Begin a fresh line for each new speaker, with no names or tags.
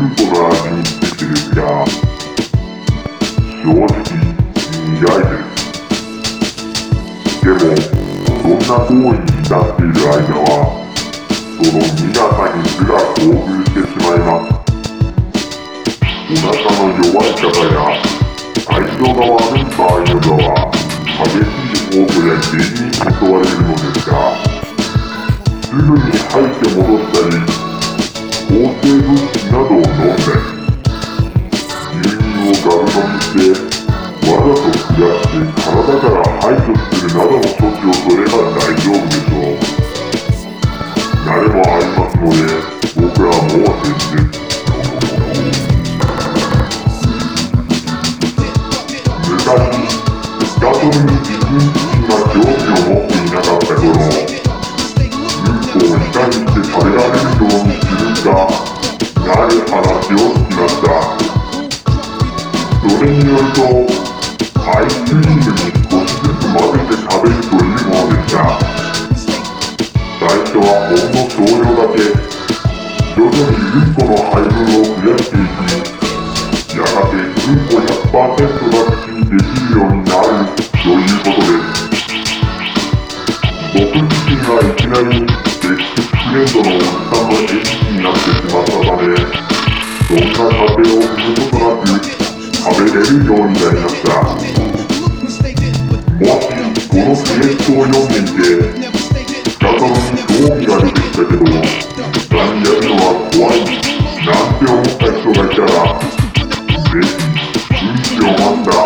うんこの味についてですが、正直苦いです。でも、そんな行為に至っている間は、その苦さにすら興奮してしまいます。お腹の弱い方や、体調が悪い場合などは、激しい嘔吐や下痢に襲われるのですが、すぐに吐いて戻したり、抗生物質などを飲んだり、牛乳をガブ飲みして、わざと増やして体から排除するなどの処置を取れば大丈夫でしょう。慣れもありますので、僕らはもう全然。昔、ガソリンによると、アイスクリームに少しずつ混ぜて食べるというものでした。最初はほんの少量だけ、徐々にうんこの配分を増やしていき、やがてうんこ100%が口にできるようになるということです。僕自身がいきなりエクスフレンドのおじさんのエキスになってしまったため、そんな過程を踏むことなく食べれるようになりました。もしこのスレストを読んでいて再び興味が出てきたけど何やるのは怖い。なんて思った人がいたらぜひ運気を待った。